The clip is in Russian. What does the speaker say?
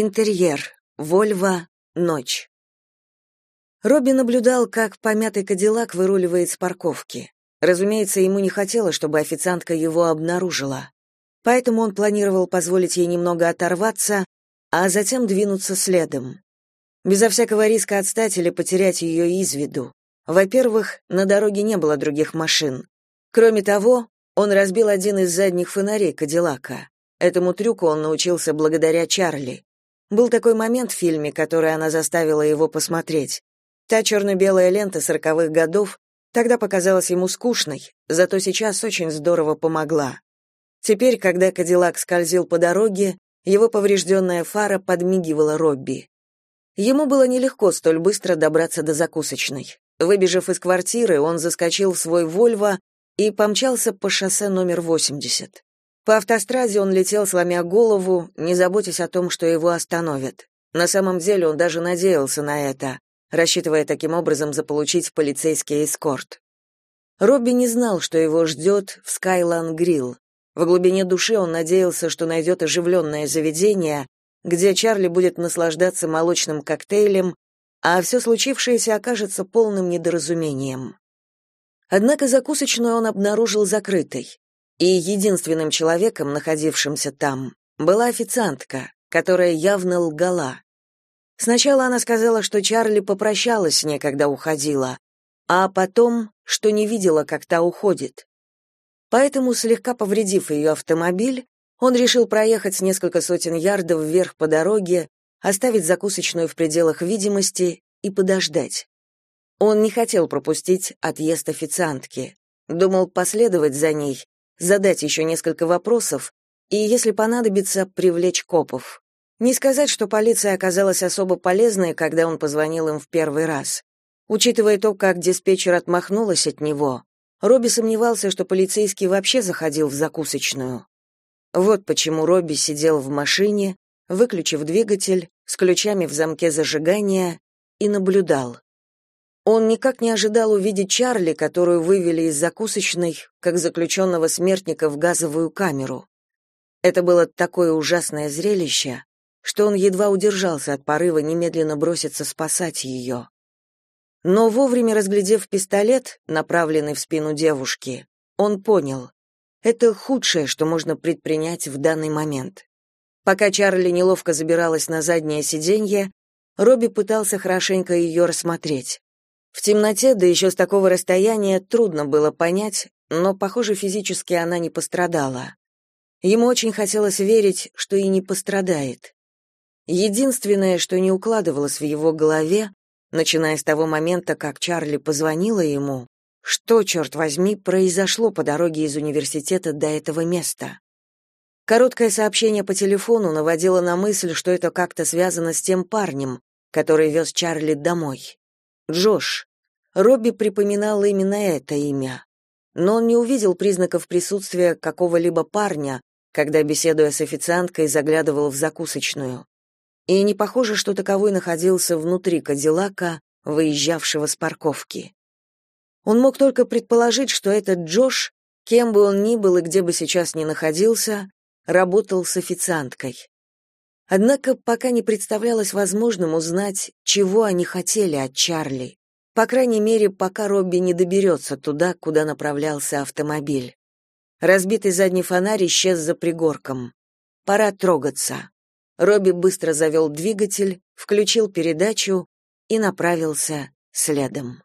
Интерьер. Вольво. Ночь. Робби наблюдал, как помятый кадиллак выруливает с парковки. Разумеется, ему не хотелось, чтобы официантка его обнаружила. Поэтому он планировал позволить ей немного оторваться, а затем двинуться следом. Безо всякого риска отстать или потерять ее из виду. Во-первых, на дороге не было других машин. Кроме того, он разбил один из задних фонарей Кадиллака. Этому трюку он научился благодаря Чарли. Был такой момент в фильме, который она заставила его посмотреть. Та черно-белая лента сороковых годов тогда показалась ему скучной, зато сейчас очень здорово помогла. Теперь, когда Кадиллак скользил по дороге, его поврежденная фара подмигивала Робби. Ему было нелегко столь быстро добраться до закусочной. Выбежав из квартиры, он заскочил в свой «Вольво» и помчался по шоссе номер 80. По автостраде он летел, сломя голову, не заботясь о том, что его остановят. На самом деле он даже надеялся на это, рассчитывая таким образом заполучить полицейский эскорт. Робби не знал, что его ждет в Скайлан Грилл. В глубине души он надеялся, что найдет оживленное заведение, где Чарли будет наслаждаться молочным коктейлем а все случившееся окажется полным недоразумением. Однако закусочную он обнаружил закрытой, и единственным человеком, находившимся там, была официантка, которая явно лгала. Сначала она сказала, что Чарли попрощалась с ней, когда уходила, а потом, что не видела, как та уходит. Поэтому, слегка повредив ее автомобиль, он решил проехать несколько сотен ярдов вверх по дороге, оставить закусочную в пределах видимости и подождать. Он не хотел пропустить отъезд официантки. Думал последовать за ней, задать еще несколько вопросов и, если понадобится, привлечь копов. Не сказать, что полиция оказалась особо полезной, когда он позвонил им в первый раз. Учитывая то, как диспетчер отмахнулась от него, Робби сомневался, что полицейский вообще заходил в закусочную. Вот почему Робби сидел в машине, выключив двигатель, с ключами в замке зажигания, и наблюдал. Он никак не ожидал увидеть Чарли, которую вывели из закусочной, как заключенного смертника в газовую камеру. Это было такое ужасное зрелище, что он едва удержался от порыва немедленно броситься спасать ее. Но вовремя разглядев пистолет, направленный в спину девушки, он понял — это худшее, что можно предпринять в данный момент. Пока Чарли неловко забиралась на заднее сиденье, Робби пытался хорошенько ее рассмотреть. В темноте, да еще с такого расстояния, трудно было понять, но, похоже, физически она не пострадала. Ему очень хотелось верить, что и не пострадает. Единственное, что не укладывалось в его голове, начиная с того момента, как Чарли позвонила ему, что, черт возьми, произошло по дороге из университета до этого места. Короткое сообщение по телефону наводило на мысль, что это как-то связано с тем парнем, который вез Чарли домой. Джош. Робби припоминал именно это имя. Но он не увидел признаков присутствия какого-либо парня, когда, беседуя с официанткой, заглядывал в закусочную. И не похоже, что таковой находился внутри Кадиллака, выезжавшего с парковки. Он мог только предположить, что этот Джош, кем бы он ни был и где бы сейчас ни находился, работал с официанткой. Однако пока не представлялось возможным узнать, чего они хотели от Чарли. По крайней мере, пока Робби не доберется туда, куда направлялся автомобиль. Разбитый задний фонарь исчез за пригорком. Пора трогаться. Робби быстро завел двигатель, включил передачу и направился следом.